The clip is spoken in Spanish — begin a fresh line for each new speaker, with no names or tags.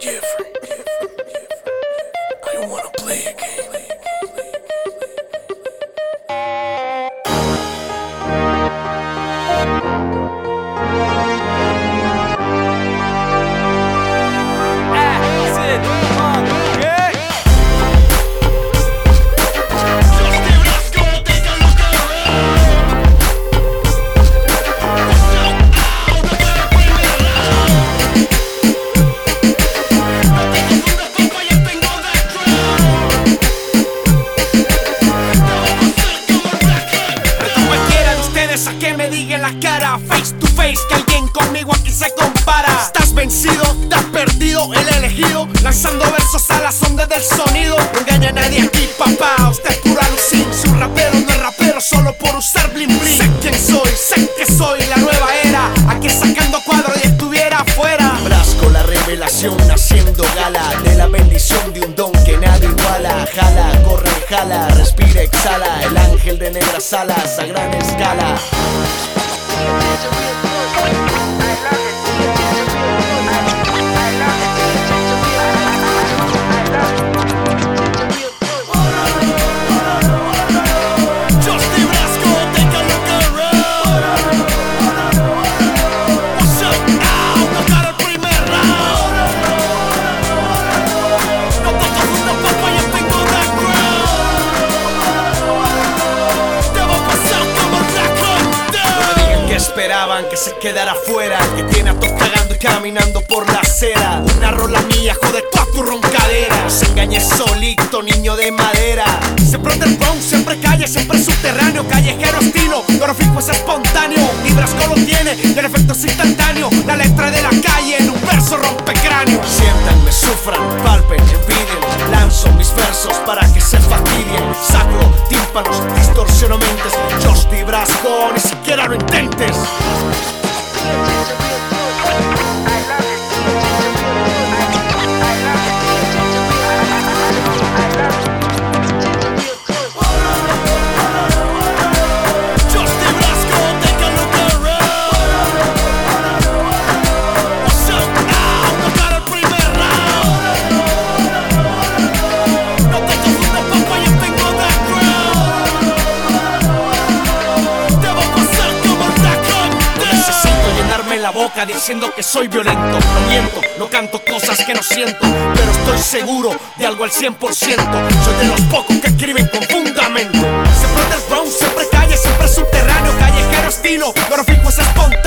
Jeffrey. I don't wanna play a game.
Que me diga en la cara Face to face que alguien conmigo aquí se compara. Estás vencido, has perdido, el elegido Lanzando versos a las ondas del sonido. No engaña a nadie aquí papá, usted es pura lucín Su rapero no es rapero solo por usar bling bling. Sé quién soy, sé que soy la nueva era. Aquí sacando cuadro y estuviera afuera
Frasco la revelación haciendo gala de la bendición de un don que nadie iguala. Jala, corre, jala, respira, exhala. El de negras alas a gran escala. Esperaban que se quedara fuera. Que tiene a todos cagando y caminando por la acera.
Una rola mía, jode toda tu roncadera.
Se engañé solito, niño de madera.
Siempre underground, siempre calle, siempre subterráneo, callejero estilo, oro fijo es espontáneo, Librasco lo tiene el efecto es instantáneo, la letra de la calle en un verso rompe cráneo.
Siéntanme, sufran, palpen, envidien. Lanzo mis versos para que se fastidien. Sacro, tímpanos, distorsiono mentes. Lo. Diciendo que soy violento. No miento, no canto cosas que no siento, pero estoy seguro de algo al 100%. Soy de los pocos que escriben con fundamento.
Siempre underground, siempre calle, siempre subterráneo, callejero estilo, oro fijo es espontáneo,